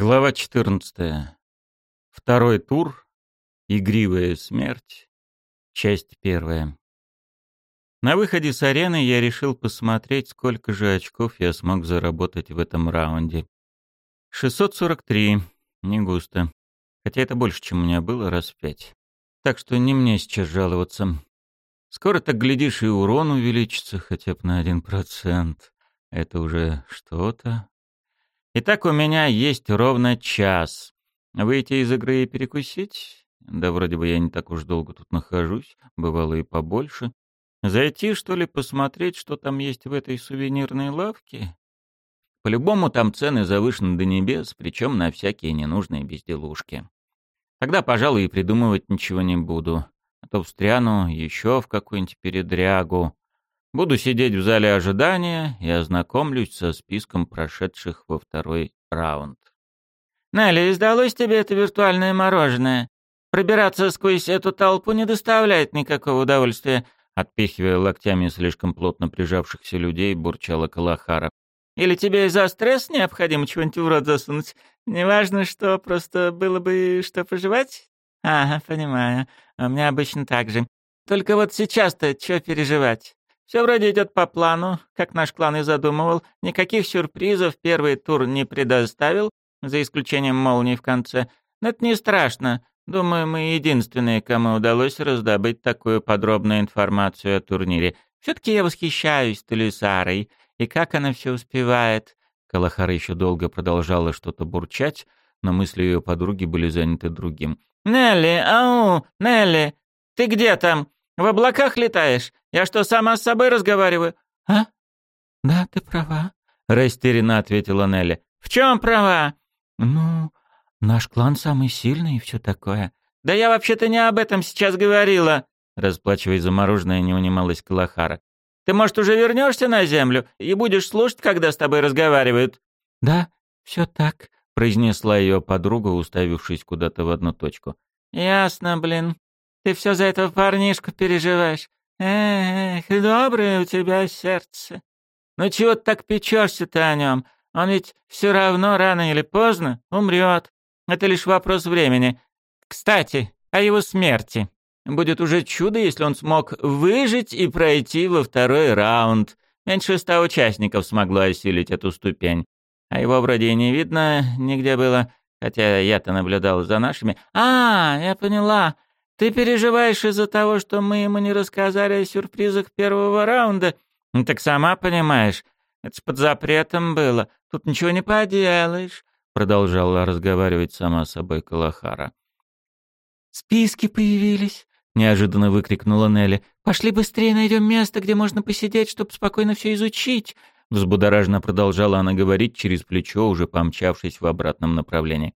Глава 14. Второй тур. Игривая смерть. Часть первая. На выходе с арены я решил посмотреть, сколько же очков я смог заработать в этом раунде. 643. Не густо. Хотя это больше, чем у меня было, раз в пять. Так что не мне сейчас жаловаться. Скоро так глядишь и урон увеличится хотя бы на один процент. Это уже что-то. Итак, у меня есть ровно час. Выйти из игры и перекусить? Да вроде бы я не так уж долго тут нахожусь, бывало и побольше. Зайти, что ли, посмотреть, что там есть в этой сувенирной лавке? По-любому там цены завышены до небес, причем на всякие ненужные безделушки. Тогда, пожалуй, и придумывать ничего не буду. А то встряну еще в какую-нибудь передрягу. Буду сидеть в зале ожидания и ознакомлюсь со списком прошедших во второй раунд. «Нелли, сдалось тебе это виртуальное мороженое? Пробираться сквозь эту толпу не доставляет никакого удовольствия», отпихивая локтями слишком плотно прижавшихся людей, бурчала Калахара. «Или тебе из-за стресс необходимо чего-нибудь в рот засунуть? Неважно что, просто было бы что пожевать?» «Ага, понимаю. У меня обычно так же. Только вот сейчас-то что переживать? Все вроде идет по плану, как наш клан и задумывал. Никаких сюрпризов первый тур не предоставил, за исключением молнии в конце. Но это не страшно. Думаю, мы единственные, кому удалось раздобыть такую подробную информацию о турнире. Все-таки я восхищаюсь Талисарой. И как она все успевает. Калахара еще долго продолжала что-то бурчать, но мысли ее подруги были заняты другим. «Нелли, ау, Нелли, ты где там? В облаках летаешь? Я что, сама с собой разговариваю?» «А? Да, ты права», — растерянно ответила Нелли. «В чем права?» «Ну, наш клан самый сильный и все такое». «Да я вообще-то не об этом сейчас говорила», — расплачиваясь за мороженое, не унималась Калахара. «Ты, может, уже вернешься на землю и будешь слушать, когда с тобой разговаривают?» «Да, все так», — произнесла ее подруга, уставившись куда-то в одну точку. «Ясно, блин. Ты все за этого парнишку переживаешь. Эх, доброе у тебя сердце. Ну чего ты так печешься-то о нем? Он ведь все равно рано или поздно умрет. Это лишь вопрос времени. Кстати, о его смерти. Будет уже чудо, если он смог выжить и пройти во второй раунд. Меньше ста участников смогло осилить эту ступень. А его вроде и не видно нигде было, хотя я-то наблюдал за нашими. А, я поняла. Ты переживаешь из-за того, что мы ему не рассказали о сюрпризах первого раунда? Ну, так сама понимаешь, это ж под запретом было. Тут ничего не поделаешь», — продолжала разговаривать сама собой Калахара. «Списки появились», — неожиданно выкрикнула Нелли. «Пошли быстрее найдем место, где можно посидеть, чтобы спокойно все изучить». Взбудораженно продолжала она говорить через плечо, уже помчавшись в обратном направлении.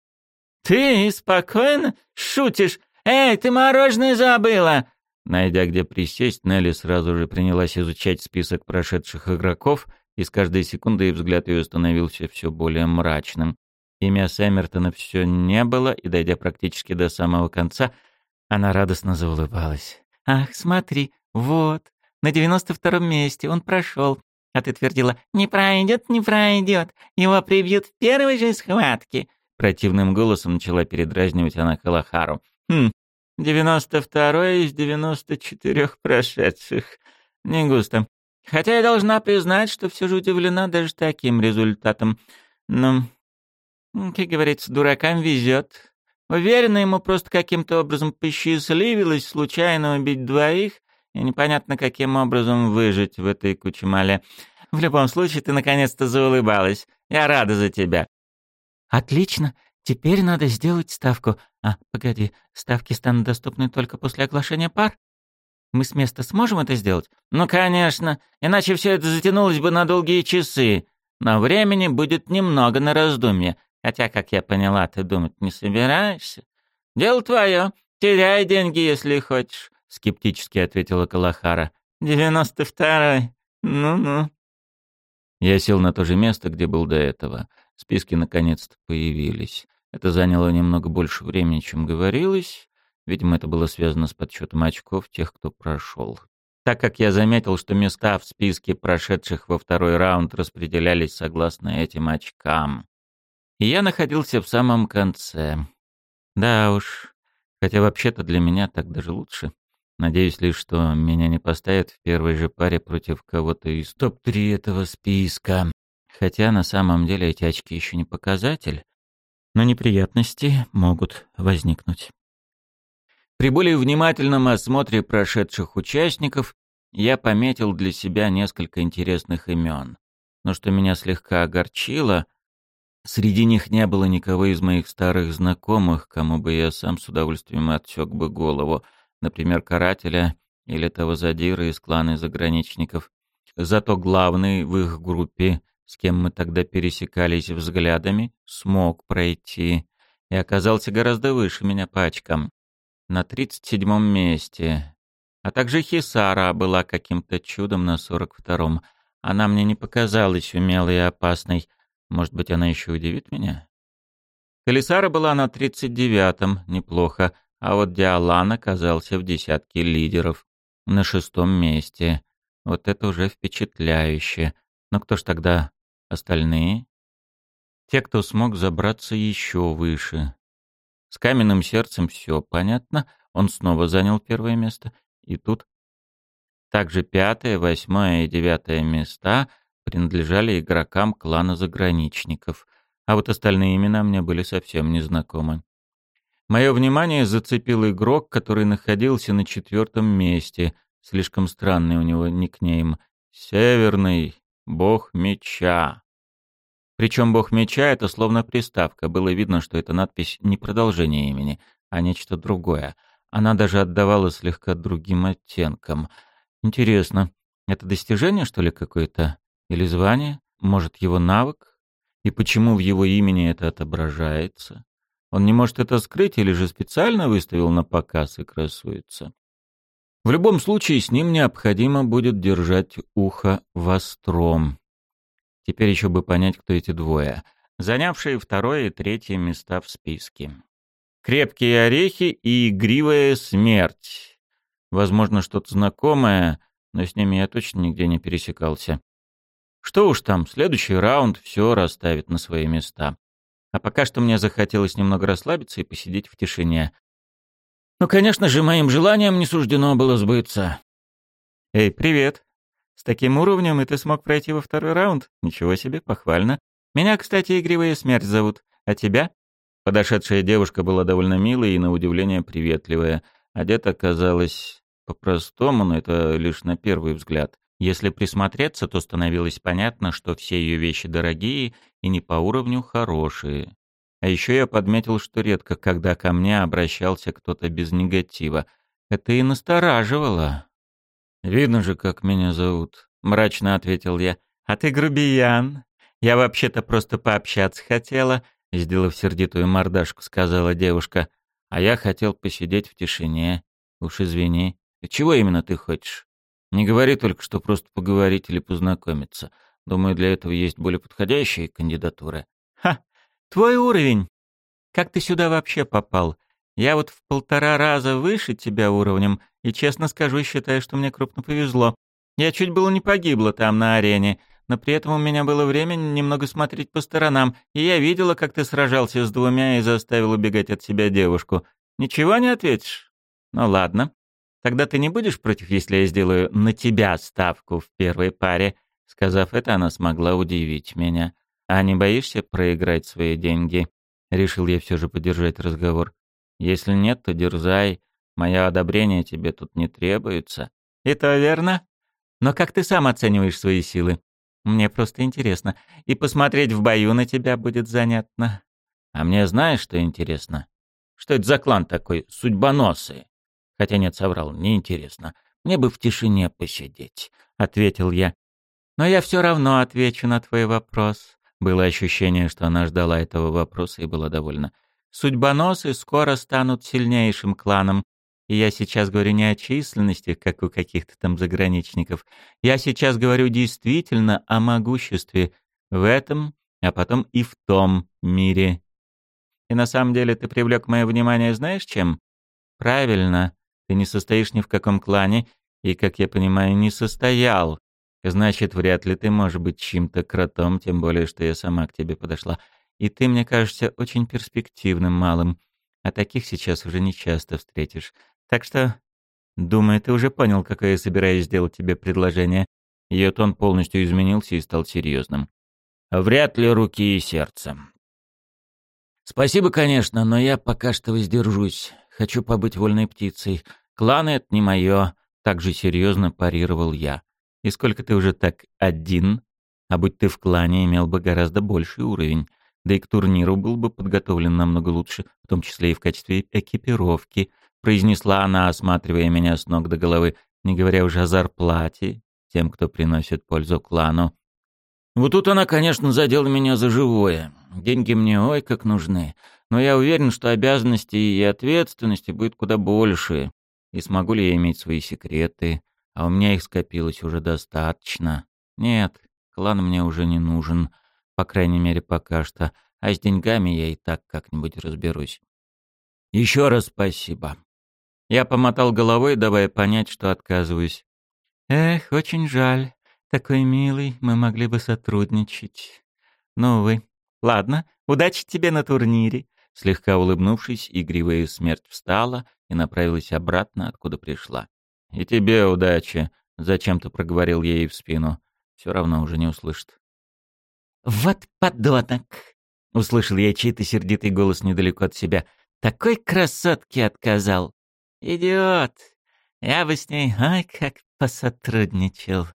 «Ты спокойно шутишь? «Эй, ты мороженое забыла!» Найдя где присесть, Нелли сразу же принялась изучать список прошедших игроков, и с каждой секундой взгляд ее становился все более мрачным. Имя Сэммертона все не было, и, дойдя практически до самого конца, она радостно заулыбалась. «Ах, смотри, вот, на девяносто втором месте он прошел. А ты твердила, не пройдет, не пройдет, его прибьют в первой же схватке». Противным голосом начала передразнивать она Калахару. Хм, девяносто второй из девяносто четырех прошедших. Не густо. Хотя я должна признать, что все же удивлена даже таким результатом. Но, как говорится, дуракам везет. Уверена, ему просто каким-то образом посчастливилось случайно убить двоих и непонятно каким образом выжить в этой кучемале. В любом случае, ты наконец-то заулыбалась. Я рада за тебя. «Отлично. Теперь надо сделать ставку. А, погоди, ставки станут доступны только после оглашения пар? Мы с места сможем это сделать? Ну, конечно. Иначе все это затянулось бы на долгие часы. Но времени будет немного на раздумье. Хотя, как я поняла, ты думать не собираешься. Дело твое. Теряй деньги, если хочешь, — скептически ответила Калахара. «Девяносто второй. Ну-ну». Я сел на то же место, где был до этого. Списки наконец-то появились. Это заняло немного больше времени, чем говорилось. Видимо, это было связано с подсчетом очков тех, кто прошел. Так как я заметил, что места в списке прошедших во второй раунд распределялись согласно этим очкам. И я находился в самом конце. Да уж, хотя вообще-то для меня так даже лучше. Надеюсь лишь, что меня не поставят в первой же паре против кого-то из топ-3 этого списка. Хотя на самом деле эти очки еще не показатель, но неприятности могут возникнуть. При более внимательном осмотре прошедших участников я пометил для себя несколько интересных имен. Но что меня слегка огорчило, среди них не было никого из моих старых знакомых, кому бы я сам с удовольствием отсек бы голову, например, карателя или того задира из клана заграничников. Зато главный в их группе, с кем мы тогда пересекались взглядами, смог пройти и оказался гораздо выше меня по очкам. На тридцать седьмом месте. А также Хисара была каким-то чудом на сорок втором. Она мне не показалась умелой и опасной. Может быть, она еще удивит меня? Калисара была на тридцать девятом, неплохо, а вот Диалан оказался в десятке лидеров. На шестом месте. Вот это уже впечатляюще. Но кто ж тогда остальные? Те, кто смог забраться еще выше. С каменным сердцем все понятно. Он снова занял первое место. И тут также пятое, восьмое и девятое места принадлежали игрокам клана заграничников, а вот остальные имена мне были совсем незнакомы. Мое внимание зацепил игрок, который находился на четвертом месте. Слишком странный у него никнейм. Северный бог меча. Причем бог меча — это словно приставка. Было видно, что эта надпись не продолжение имени, а нечто другое. Она даже отдавала слегка другим оттенкам. Интересно, это достижение, что ли, какое-то? Или звание? Может, его навык? И почему в его имени это отображается? Он не может это скрыть или же специально выставил на показ и красуется? В любом случае, с ним необходимо будет держать ухо востром. Теперь еще бы понять, кто эти двое, занявшие второе и третье места в списке. Крепкие орехи и игривая смерть. Возможно, что-то знакомое, но с ними я точно нигде не пересекался. Что уж там, следующий раунд все расставит на свои места. А пока что мне захотелось немного расслабиться и посидеть в тишине. Ну, конечно же, моим желанием не суждено было сбыться. «Эй, привет. С таким уровнем и ты смог пройти во второй раунд? Ничего себе, похвально. Меня, кстати, Игривая Смерть зовут. А тебя?» Подошедшая девушка была довольно милой и, на удивление, приветливая. Одета казалась по-простому, но это лишь на первый взгляд. Если присмотреться, то становилось понятно, что все ее вещи дорогие и не по уровню хорошие. А еще я подметил, что редко, когда ко мне обращался кто-то без негатива. Это и настораживало. «Видно же, как меня зовут», — мрачно ответил я. «А ты грубиян. Я вообще-то просто пообщаться хотела», — сделав сердитую мордашку, сказала девушка. «А я хотел посидеть в тишине. Уж извини. Чего именно ты хочешь? Не говори только, что просто поговорить или познакомиться. Думаю, для этого есть более подходящие кандидатуры». «Ха! Твой уровень! Как ты сюда вообще попал? Я вот в полтора раза выше тебя уровнем, и, честно скажу, считаю, что мне крупно повезло. Я чуть было не погибла там на арене, но при этом у меня было время немного смотреть по сторонам, и я видела, как ты сражался с двумя и заставил убегать от себя девушку. Ничего не ответишь? Ну ладно. Тогда ты не будешь против, если я сделаю на тебя ставку в первой паре?» Сказав это, она смогла удивить меня. «А не боишься проиграть свои деньги?» Решил я все же поддержать разговор. «Если нет, то дерзай. Мое одобрение тебе тут не требуется». «И то верно. Но как ты сам оцениваешь свои силы?» Мне просто интересно. И посмотреть в бою на тебя будет занятно. А мне знаешь, что интересно? Что это за клан такой, судьбоносый? Хотя нет, соврал, не интересно. Мне бы в тишине посидеть, — ответил я. Но я все равно отвечу на твой вопрос. Было ощущение, что она ждала этого вопроса и была довольна. Судьбоносы скоро станут сильнейшим кланом, и я сейчас говорю не о численности, как у каких-то там заграничников. Я сейчас говорю действительно о могуществе в этом, а потом и в том мире. И на самом деле ты привлек мое внимание знаешь чем? Правильно, ты не состоишь ни в каком клане, и, как я понимаю, не состоял. Значит, вряд ли ты можешь быть чьим-то кротом, тем более, что я сама к тебе подошла. И ты, мне кажется, очень перспективным малым. А таких сейчас уже не часто встретишь. Так что, думаю, ты уже понял, какое я собираюсь сделать тебе предложение. Ее тон полностью изменился и стал серьезным. Вряд ли руки и сердце. Спасибо, конечно, но я пока что воздержусь. Хочу побыть вольной птицей. Клан — это не мое. Так же серьезно парировал я. И сколько ты уже так один? А будь ты в клане, имел бы гораздо больший уровень. Да и к турниру был бы подготовлен намного лучше, в том числе и в качестве экипировки, произнесла она, осматривая меня с ног до головы, не говоря уже о зарплате тем, кто приносит пользу клану. Вот тут она, конечно, задела меня за живое. Деньги мне ой как нужны, но я уверен, что обязанностей и ответственности будет куда больше. И смогу ли я иметь свои секреты? А у меня их скопилось уже достаточно. Нет, клан мне уже не нужен. По крайней мере, пока что. А с деньгами я и так как-нибудь разберусь. Еще раз спасибо. Я помотал головой, давая понять, что отказываюсь. Эх, очень жаль. Такой милый, мы могли бы сотрудничать. Ну, вы. Ладно, удачи тебе на турнире. Слегка улыбнувшись, игривая смерть встала и направилась обратно, откуда пришла. «И тебе удачи», — зачем-то проговорил ей в спину. Все равно уже не услышит. «Вот подонок!» — услышал я чей-то сердитый голос недалеко от себя. «Такой красотке отказал! Идиот! Я бы с ней, ай, как посотрудничал!»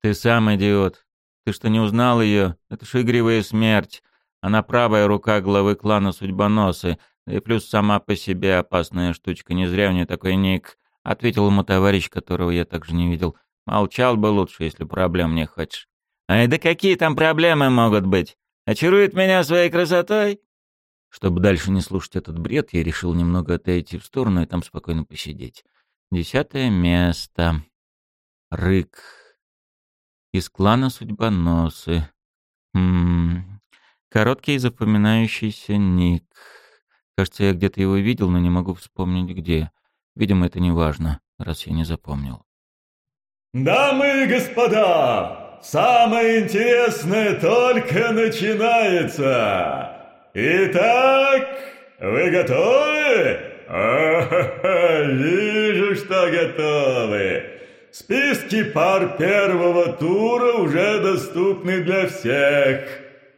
«Ты сам идиот! Ты что, не узнал ее? Это ж игривая смерть! Она правая рука главы клана Судьбоносы, да и плюс сама по себе опасная штучка, не зря у нее такой ник», — ответил ему товарищ, которого я также не видел. «Молчал бы лучше, если проблем не хочешь». Ай, да какие там проблемы могут быть? Очарует меня своей красотой? Чтобы дальше не слушать этот бред, я решил немного отойти в сторону и там спокойно посидеть. Десятое место. Рык. Из клана Судьбоносы. Хм. Короткий запоминающийся ник. Кажется, я где-то его видел, но не могу вспомнить где. Видимо, это не важно, раз я не запомнил. «Дамы и господа, Самое интересное только начинается. Итак, вы готовы? Вижу, что готовы. Списки пар первого тура уже доступны для всех.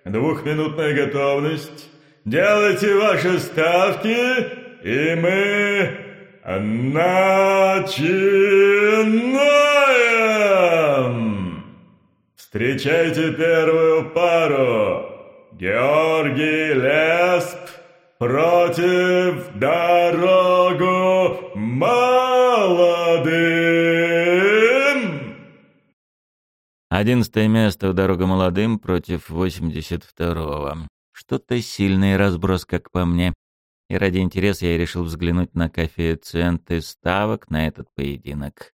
Двухминутная готовность. Делайте ваши ставки, и мы начинаем! Встречайте первую пару. Георгий Лесп против дорогу молодым. Одиннадцатое место в дорогу молодым против восемьдесят второго. Что-то сильный разброс, как по мне. И ради интереса я решил взглянуть на коэффициенты ставок на этот поединок.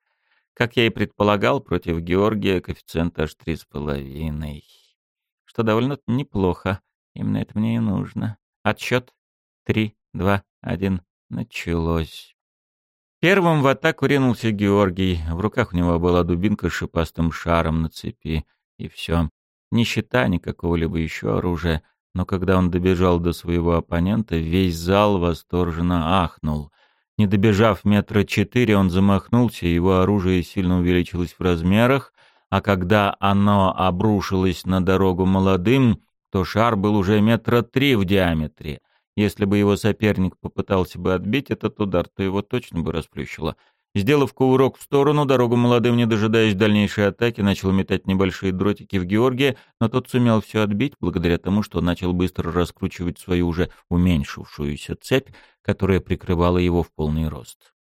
Как я и предполагал, против Георгия коэффициент аж три с половиной. Что довольно неплохо. Именно это мне и нужно. Отсчет. Три, два, один. Началось. Первым в атаку ринулся Георгий. В руках у него была дубинка с шипастым шаром на цепи. И все. Ни щита, ни какого-либо еще оружия. Но когда он добежал до своего оппонента, весь зал восторженно ахнул. Не добежав метра четыре, он замахнулся, его оружие сильно увеличилось в размерах, а когда оно обрушилось на дорогу молодым, то шар был уже метра три в диаметре. Если бы его соперник попытался бы отбить этот удар, то его точно бы расплющило. Сделав кувырок в сторону, дорогу молодым, не дожидаясь дальнейшей атаки, начал метать небольшие дротики в Георгия, но тот сумел все отбить благодаря тому, что начал быстро раскручивать свою уже уменьшившуюся цепь, которая прикрывала его в полный рост.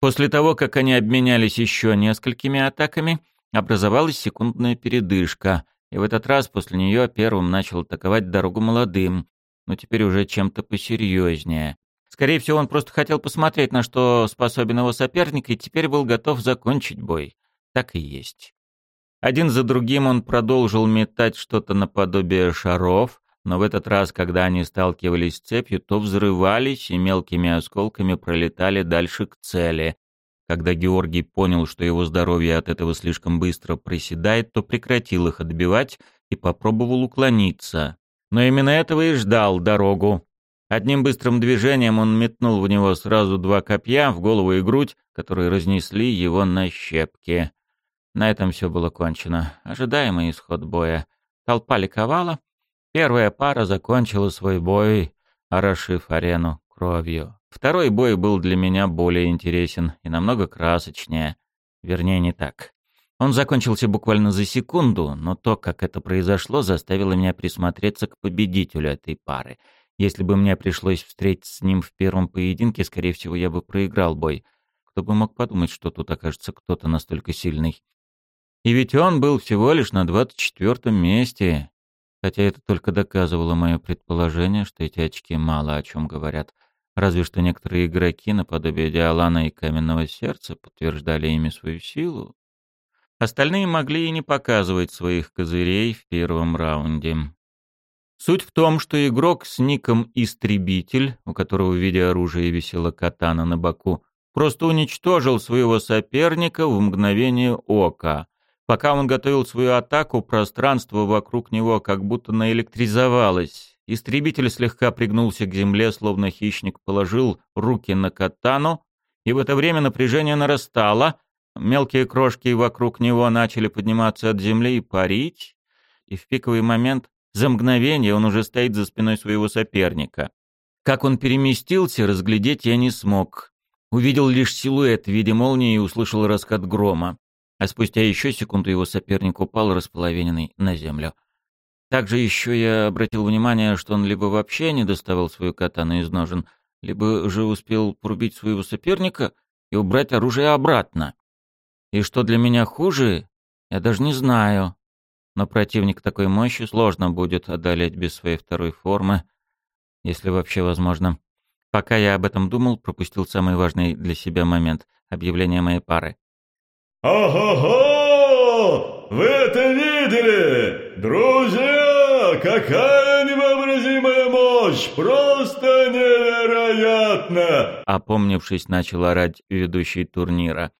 После того, как они обменялись еще несколькими атаками, образовалась секундная передышка, и в этот раз после нее первым начал атаковать дорогу молодым, но теперь уже чем-то посерьезнее. Скорее всего, он просто хотел посмотреть, на что способен его соперник, и теперь был готов закончить бой. Так и есть. Один за другим он продолжил метать что-то наподобие шаров, но в этот раз, когда они сталкивались с цепью, то взрывались и мелкими осколками пролетали дальше к цели. Когда Георгий понял, что его здоровье от этого слишком быстро проседает, то прекратил их отбивать и попробовал уклониться. Но именно этого и ждал дорогу. Одним быстрым движением он метнул в него сразу два копья в голову и грудь, которые разнесли его на щепки. На этом все было кончено. Ожидаемый исход боя. Толпа ликовала. Первая пара закончила свой бой, орошив арену кровью. Второй бой был для меня более интересен и намного красочнее. Вернее, не так. Он закончился буквально за секунду, но то, как это произошло, заставило меня присмотреться к победителю этой пары. Если бы мне пришлось встретиться с ним в первом поединке, скорее всего, я бы проиграл бой. Кто бы мог подумать, что тут окажется кто-то настолько сильный. И ведь он был всего лишь на двадцать четвертом месте. Хотя это только доказывало мое предположение, что эти очки мало о чем говорят. Разве что некоторые игроки, наподобие Диалана и Каменного Сердца, подтверждали ими свою силу. Остальные могли и не показывать своих козырей в первом раунде. Суть в том, что игрок с ником «Истребитель», у которого в виде оружия висела катана на боку, просто уничтожил своего соперника в мгновение ока. Пока он готовил свою атаку, пространство вокруг него как будто наэлектризовалось. Истребитель слегка пригнулся к земле, словно хищник положил руки на катану, и в это время напряжение нарастало, мелкие крошки вокруг него начали подниматься от земли и парить, и в пиковый момент за мгновение он уже стоит за спиной своего соперника. Как он переместился, разглядеть я не смог. Увидел лишь силуэт в виде молнии и услышал раскат грома. А спустя еще секунду его соперник упал располовиненный на землю. Также еще я обратил внимание, что он либо вообще не доставал свою катану из ножен, либо же успел порубить своего соперника и убрать оружие обратно. И что для меня хуже, я даже не знаю но противник такой мощи сложно будет одолеть без своей второй формы, если вообще возможно. Пока я об этом думал, пропустил самый важный для себя момент — объявление моей пары. «Ого-го! Вы это видели? Друзья, какая невообразимая мощь! Просто невероятно!» Опомнившись, начал орать ведущий турнира.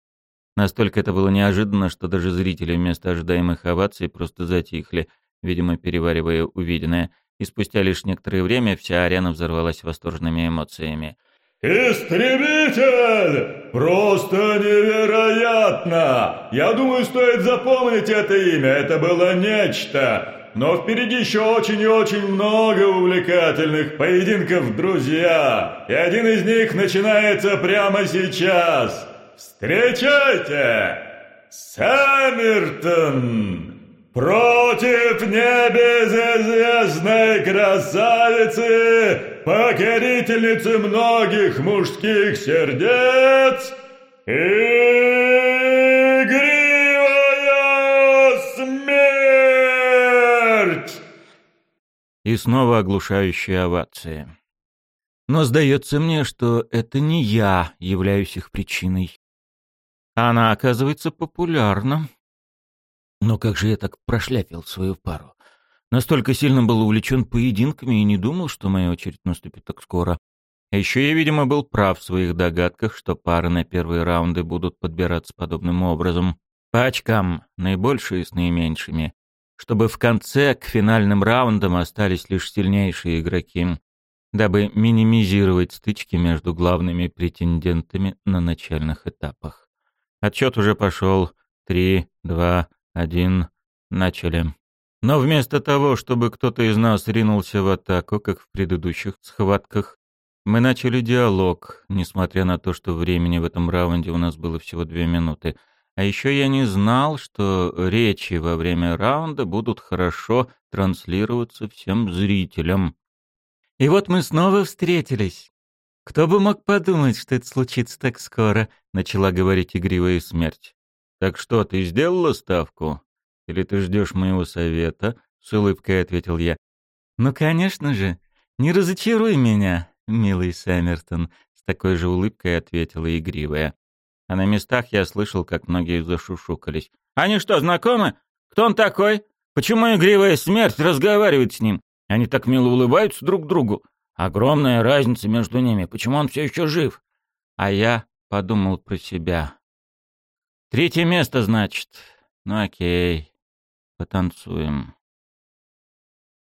Настолько это было неожиданно, что даже зрители вместо ожидаемых оваций просто затихли, видимо, переваривая увиденное, и спустя лишь некоторое время вся арена взорвалась восторженными эмоциями. «Истребитель! Просто невероятно! Я думаю, стоит запомнить это имя, это было нечто!» Но впереди еще очень и очень много увлекательных поединков, друзья! И один из них начинается прямо сейчас!» Встречайте! Саммертон! Против небезызвестной красавицы, покорительницы многих мужских сердец, игривая смерть! И снова оглушающая овация. Но сдается мне, что это не я являюсь их причиной. Она, оказывается, популярна. Но как же я так прошляпил свою пару? Настолько сильно был увлечен поединками и не думал, что моя очередь наступит так скоро. А еще я, видимо, был прав в своих догадках, что пары на первые раунды будут подбираться подобным образом. По очкам, наибольшие с наименьшими. Чтобы в конце к финальным раундам остались лишь сильнейшие игроки, дабы минимизировать стычки между главными претендентами на начальных этапах. Отчет уже пошел. Три, два, один. Начали. Но вместо того, чтобы кто-то из нас ринулся в атаку, как в предыдущих схватках, мы начали диалог, несмотря на то, что времени в этом раунде у нас было всего две минуты. А еще я не знал, что речи во время раунда будут хорошо транслироваться всем зрителям. И вот мы снова встретились. «Кто бы мог подумать, что это случится так скоро?» — начала говорить игривая смерть. «Так что, ты сделала ставку? Или ты ждешь моего совета?» — с улыбкой ответил я. «Ну, конечно же. Не разочаруй меня, милый Сэммертон», — с такой же улыбкой ответила игривая. А на местах я слышал, как многие зашушукались. «Они что, знакомы? Кто он такой? Почему игривая смерть разговаривает с ним? Они так мило улыбаются друг другу. Огромная разница между ними. Почему он все еще жив? А я подумал про себя. Третье место, значит. Ну окей. Потанцуем.